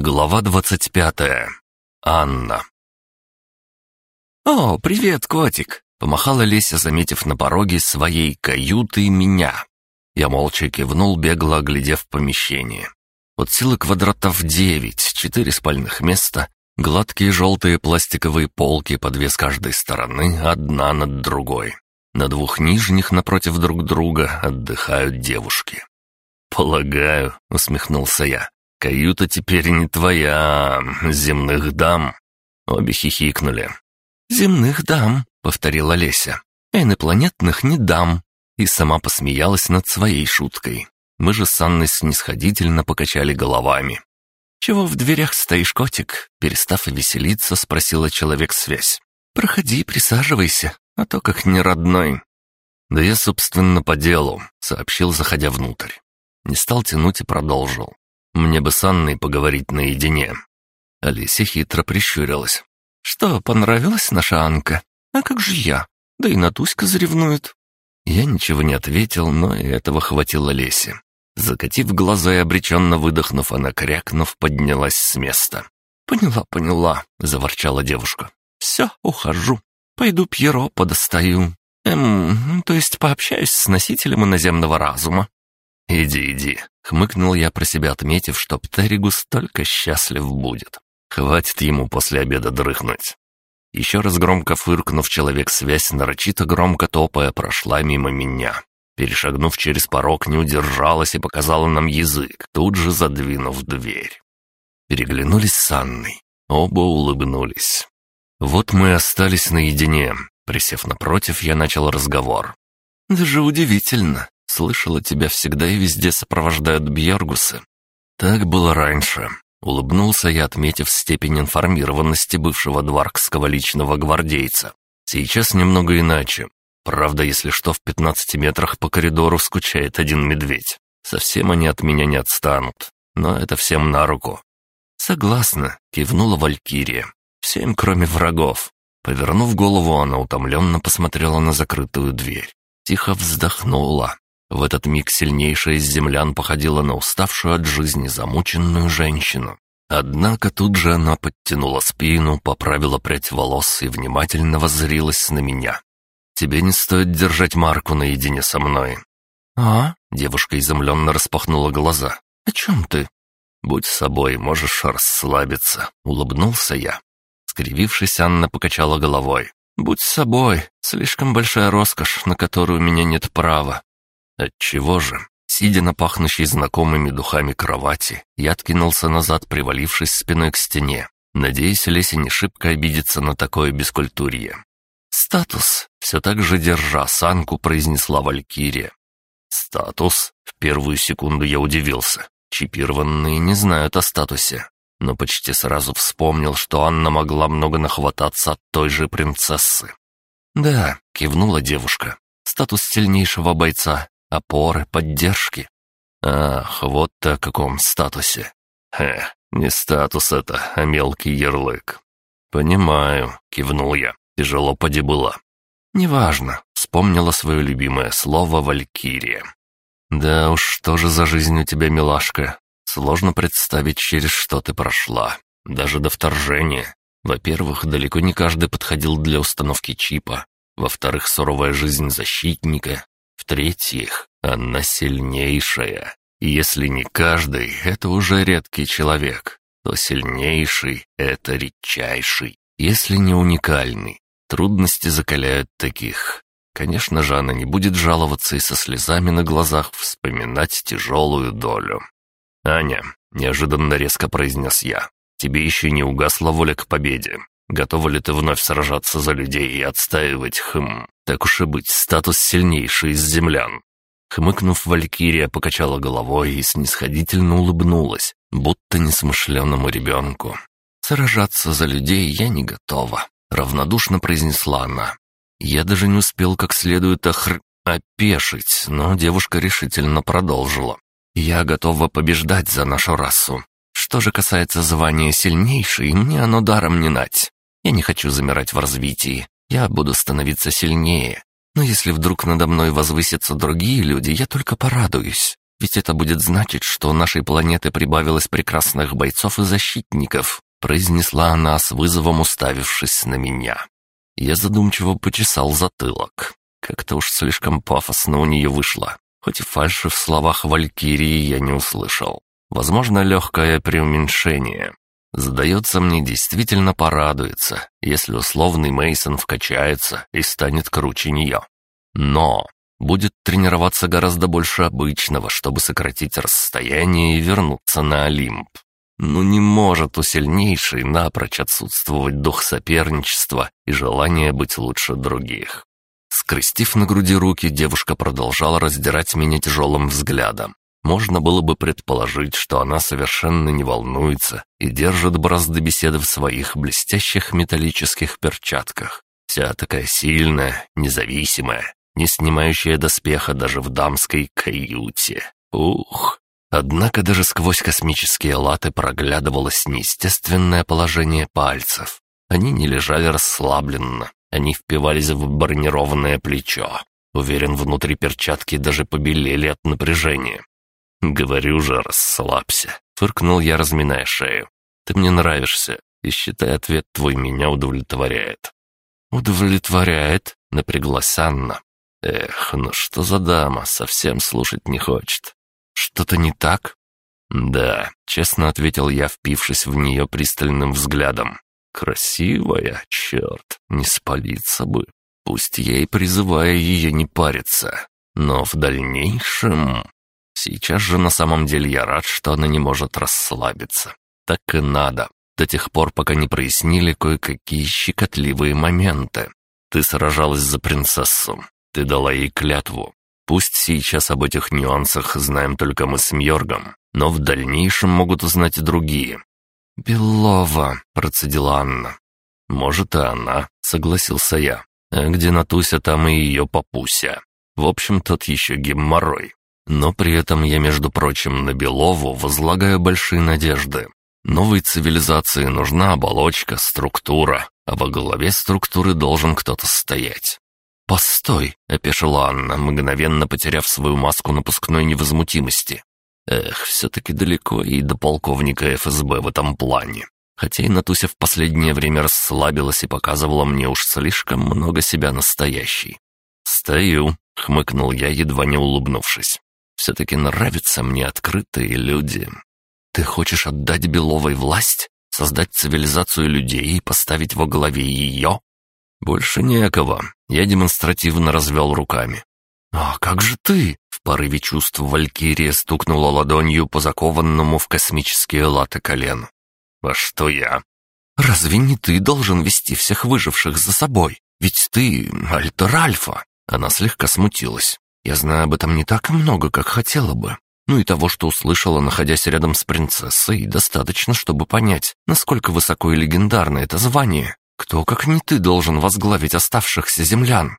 Глава 25. Анна. «О, привет, котик!» — помахала Леся, заметив на пороге своей каюты меня. Я молча кивнул, бегло оглядев помещение. От силы квадратов девять, четыре спальных места, гладкие желтые пластиковые полки по две с каждой стороны, одна над другой. На двух нижних напротив друг друга отдыхают девушки. «Полагаю», — усмехнулся я, «Каюта теперь не твоя, земных дам!» Обе хихикнули. «Земных дам», — повторила Леся. «А инопланетных не дам». И сама посмеялась над своей шуткой. Мы же с Анной снисходительно покачали головами. «Чего в дверях стоишь, котик?» Перестав веселиться, спросила человек-связь. «Проходи, присаживайся, а то как не родной». «Да я, собственно, по делу», — сообщил, заходя внутрь. Не стал тянуть и продолжил. Мне бы с Анной поговорить наедине». Алисия хитро прищурилась. «Что, понравилась наша Анка? А как же я? Да и Натуська заревнует». Я ничего не ответил, но и этого хватило Лесе. Закатив глаза и обреченно выдохнув, она, крякнув, поднялась с места. «Поняла, поняла», — заворчала девушка. «Все, ухожу. Пойду Пьеро подостаю. Эм, ну, то есть пообщаюсь с носителем иноземного разума. «Иди, иди», — хмыкнул я про себя, отметив, что Птеригус только счастлив будет. «Хватит ему после обеда дрыхнуть». Еще раз громко фыркнув, человек-связь нарочито громко топая прошла мимо меня. Перешагнув через порог, не удержалась и показала нам язык, тут же задвинув дверь. Переглянулись с Анной. Оба улыбнулись. Вот мы и остались наедине. Присев напротив, я начал разговор. «Даже удивительно слышала, тебя всегда и везде сопровождают бьергусы». «Так было раньше», — улыбнулся я, отметив степень информированности бывшего дваркского личного гвардейца. «Сейчас немного иначе. Правда, если что, в 15 метрах по коридору скучает один медведь. Совсем они от меня не отстанут, но это всем на руку». «Согласна», — кивнула Валькирия. «Всем, кроме врагов». Повернув голову, она утомленно посмотрела на закрытую дверь. Тихо вздохнула. В этот миг сильнейшая из землян походила на уставшую от жизни замученную женщину. Однако тут же она подтянула спину, поправила прядь волос и внимательно воззрилась на меня. «Тебе не стоит держать Марку наедине со мной». «А?» — девушка изумленно распахнула глаза. «О чем ты?» «Будь собой, можешь расслабиться», — улыбнулся я. Скривившись, Анна покачала головой. «Будь собой, слишком большая роскошь, на которую у меня нет права. Отчего же? Сидя на пахнущей знакомыми духами кровати, я откинулся назад, привалившись спиной к стене. Надеюсь, Леся не шибко обидится на такое бескультурье. «Статус!» — все так же держа санку, произнесла Валькирия. «Статус?» — в первую секунду я удивился. Чипированные не знают о статусе. Но почти сразу вспомнил, что Анна могла много нахвататься от той же принцессы. «Да», — кивнула девушка, — «статус сильнейшего бойца, опоры, поддержки. Ах, вот о каком статусе. Хе, не статус это, а мелкий ярлык. «Понимаю», — кивнул я. «Тяжело поди было». «Неважно», — вспомнила свое любимое слово «валькирия». «Да уж, что же за жизнь у тебя, милашка? Сложно представить, через что ты прошла. Даже до вторжения. Во-первых, далеко не каждый подходил для установки чипа. Во-вторых, суровая жизнь защитника. В-третьих, она сильнейшая. Если не каждый — это уже редкий человек, то сильнейший — это редчайший, если не уникальный. Трудности закаляют таких. Конечно же, она не будет жаловаться и со слезами на глазах вспоминать тяжелую долю. «Аня», — неожиданно резко произнес я, — «тебе еще не угасла воля к победе. Готова ли ты вновь сражаться за людей и отстаивать, хм, так уж и быть, статус сильнейший из землян?» Хмыкнув, Валькирия покачала головой и снисходительно улыбнулась, будто несмышленному ребенку. «Сражаться за людей я не готова», — равнодушно произнесла она. Я даже не успел как следует охр... опешить, но девушка решительно продолжила. «Я готова побеждать за нашу расу. Что же касается звания сильнейшей, мне оно даром не нать. Я не хочу замирать в развитии. Я буду становиться сильнее. Но если вдруг надо мной возвысятся другие люди, я только порадуюсь. Ведь это будет значить, что у нашей планеты прибавилось прекрасных бойцов и защитников», произнесла она с вызовом, уставившись на меня. Я задумчиво почесал затылок. Как-то уж слишком пафосно у нее вышло. Хоть и фальши в словах Валькирии я не услышал. Возможно, легкое преуменьшение. Сдается мне, действительно порадуется, если условный Мейсон вкачается и станет круче нее. Но будет тренироваться гораздо больше обычного, чтобы сократить расстояние и вернуться на Олимп. Но не может у сильнейшей напрочь отсутствовать дух соперничества и желание быть лучше других. Скрестив на груди руки, девушка продолжала раздирать меня тяжелым взглядом можно было бы предположить, что она совершенно не волнуется и держит бразды беседы в своих блестящих металлических перчатках. Вся такая сильная, независимая, не снимающая доспеха даже в дамской каюте. Ух! Однако даже сквозь космические латы проглядывалось неестественное положение пальцев. Они не лежали расслабленно, они впивались в бронированное плечо. Уверен, внутри перчатки даже побелели от напряжения. «Говорю же, расслабься», — фыркнул я, разминая шею. «Ты мне нравишься, и, считай, ответ твой меня удовлетворяет». «Удовлетворяет?» — напряглась Анна. «Эх, ну что за дама, совсем слушать не хочет. Что-то не так?» «Да», — честно ответил я, впившись в нее пристальным взглядом. «Красивая, черт, не спалиться бы. Пусть ей призывая ее не париться, но в дальнейшем...» Сейчас же на самом деле я рад, что она не может расслабиться. Так и надо, до тех пор, пока не прояснили кое-какие щекотливые моменты. Ты сражалась за принцессу, ты дала ей клятву. Пусть сейчас об этих нюансах знаем только мы с Мьоргом, но в дальнейшем могут узнать и другие. «Белова», — процедила Анна. «Может, и она», — согласился я. «А где Натуся, там и ее папуся. В общем, тот еще геморрой. Но при этом я, между прочим, на Белову возлагаю большие надежды. Новой цивилизации нужна оболочка, структура, а во главе структуры должен кто-то стоять. «Постой!» — опешила Анна, мгновенно потеряв свою маску напускной невозмутимости. Эх, все-таки далеко и до полковника ФСБ в этом плане. Хотя и Натуся в последнее время расслабилась и показывала мне уж слишком много себя настоящей. «Стою», — хмыкнул я, едва не улыбнувшись. Все-таки нравятся мне открытые люди. Ты хочешь отдать Беловой власть? Создать цивилизацию людей и поставить во главе ее? Больше некого. Я демонстративно развел руками. «А как же ты?» В порыве чувств Валькирия стукнула ладонью по закованному в космические латы колену. «А что я?» «Разве не ты должен вести всех выживших за собой? Ведь ты — Альтер Альфа!» Она слегка смутилась. Я знаю об этом не так много, как хотела бы. Ну и того, что услышала, находясь рядом с принцессой, достаточно, чтобы понять, насколько высоко и легендарно это звание. Кто, как не ты, должен возглавить оставшихся землян?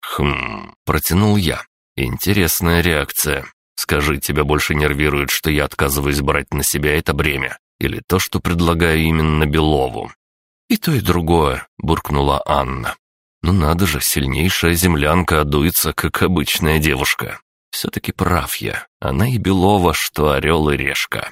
Хм, протянул я. Интересная реакция. Скажи, тебя больше нервирует, что я отказываюсь брать на себя это бремя, или то, что предлагаю именно Белову?» «И то, и другое», — буркнула Анна. Ну надо же, сильнейшая землянка одуется, как обычная девушка. Все-таки прав я. Она и Белова, что орел и решка.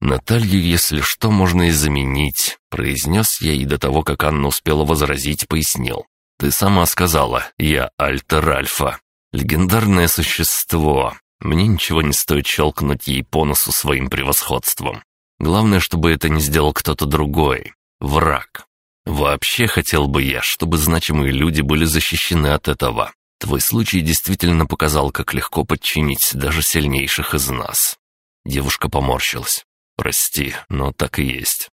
«Наталью, если что, можно и заменить», — произнес я и до того, как Анна успела возразить, пояснил. «Ты сама сказала, я Альтер Альфа. Легендарное существо. Мне ничего не стоит щелкнуть ей по носу своим превосходством. Главное, чтобы это не сделал кто-то другой. Враг. Вообще хотел бы я, чтобы значимые люди были защищены от этого. Твой случай действительно показал, как легко подчинить даже сильнейших из нас». Девушка поморщилась. «Прости, но так и есть».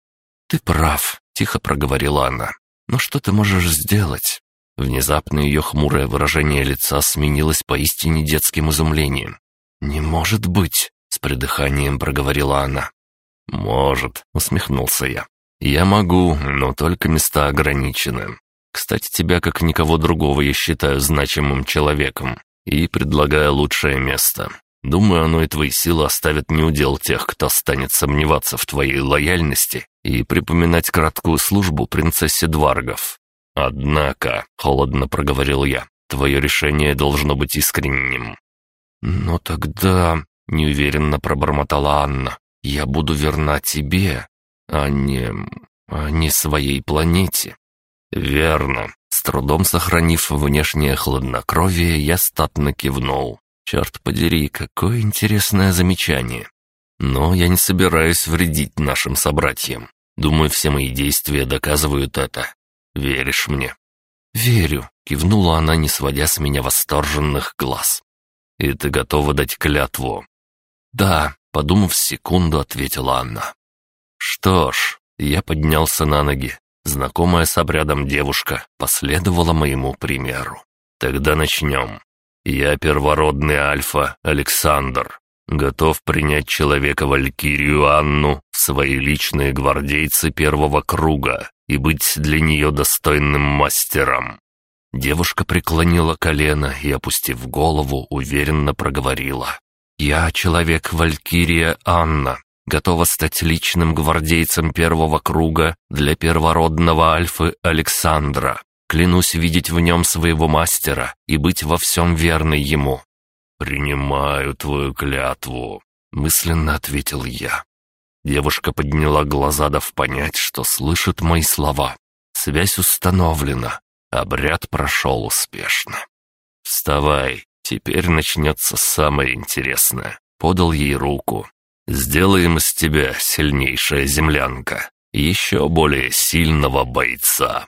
«Ты прав», — тихо проговорила она. «Но что ты можешь сделать?» Внезапно ее хмурое выражение лица сменилось поистине детским изумлением. «Не может быть!» — с придыханием проговорила она. «Может», — усмехнулся я. «Я могу, но только места ограничены. Кстати, тебя, как никого другого, я считаю значимым человеком и предлагаю лучшее место. Думаю, оно и твои силы оставят неудел тех, кто станет сомневаться в твоей лояльности и припоминать краткую службу принцессе Дваргов. Однако, — холодно проговорил я, — твое решение должно быть искренним. «Но тогда...» — неуверенно пробормотала Анна. «Я буду верна тебе, а не... а не своей планете. Верно. С трудом сохранив внешнее хладнокровие, я статно кивнул. Черт подери, какое интересное замечание. Но я не собираюсь вредить нашим собратьям. Думаю, все мои действия доказывают это. Веришь мне?» «Верю», — кивнула она, не сводя с меня восторженных глаз. «И ты готова дать клятву?» «Да», — подумав секунду, ответила она. Что ж, я поднялся на ноги. Знакомая с обрядом девушка последовала моему примеру. Тогда начнем. Я первородный Альфа, Александр. Готов принять человека-валькирию Анну в свои личные гвардейцы первого круга и быть для нее достойным мастером. Девушка преклонила колено и, опустив голову, уверенно проговорила. «Я человек-валькирия Анна, готова стать личным гвардейцем первого круга для первородного Альфы Александра. Клянусь видеть в нем своего мастера и быть во всем верной ему». «Принимаю твою клятву», — мысленно ответил я. Девушка подняла глаза, дав понять, что слышит мои слова. Связь установлена. Обряд прошел успешно. «Вставай, теперь начнется самое интересное», — подал ей руку. Сделаем из тебя сильнейшая землянка, еще более сильного бойца.